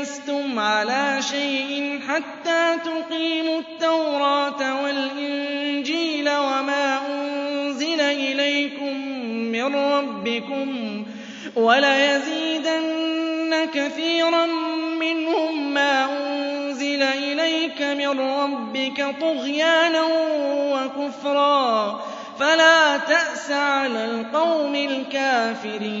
لَسْتُمْ عَلَىٰ شَيْءٍ حَتَّىٰ تُقِيمُوا التَّوْرَاةَ وَالْإِنجِيلَ وَمَا أُنزِلَ إِلَيْكُم مِّن رَّبِّكُمْ ۗ وَلَيَزِيدَنَّ كَثِيرًا مِّنْهُم مَّا أُنزِلَ إِلَيْكَ مِن رَّبِّكَ طُغْيَانًا وَكُفْرًا ۖ فَلَا تَأْسَ عَلَى الْقَوْمِ الْكَافِرِينَ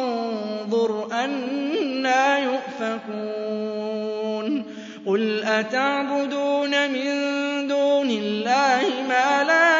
فانظر أنا يؤفكون. قل أتعبدون من دون الله ما لا يؤفكون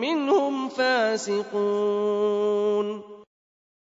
منهم فاسقون